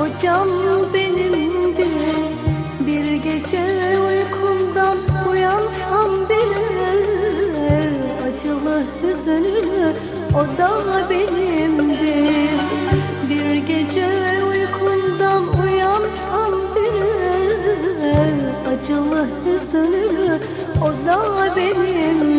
o can benimdi. Bir gece uykumdan uyansam bile Acılı hüzünlü o da benimdir Bir gece uykumdan uyansam bile Acılı hüzünlü o da benimdir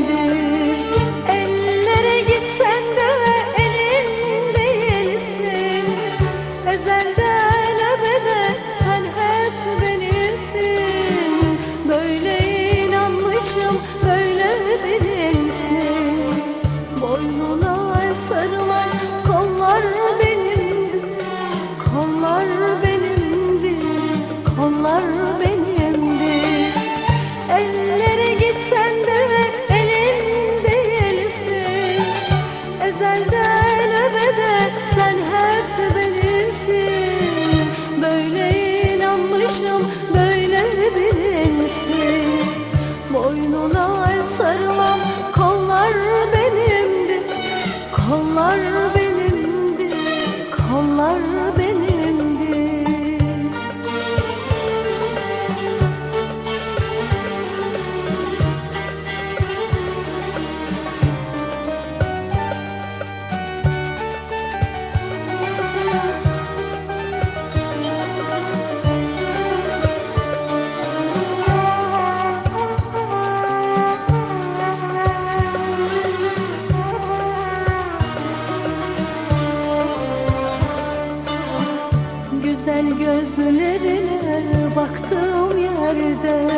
gözlerine baktığım yerde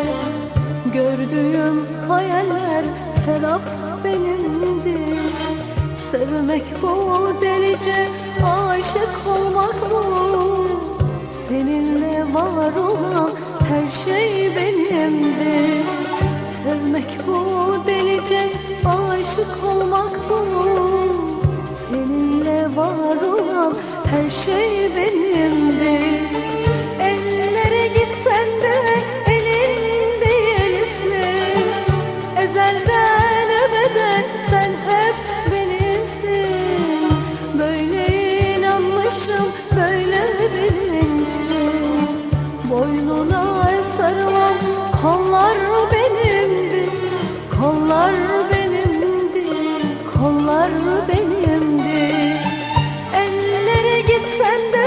Gördüğüm hayaller serap benimdi. Sevmek bu delice aşık olmak bu. Seninle var olan her şey benimdi. Sevmek bu delice aşık olmak bu. Seninle var olan her şey benimdi benimdi, kollar benimdi, kollar benimdi. Ellere gitsen de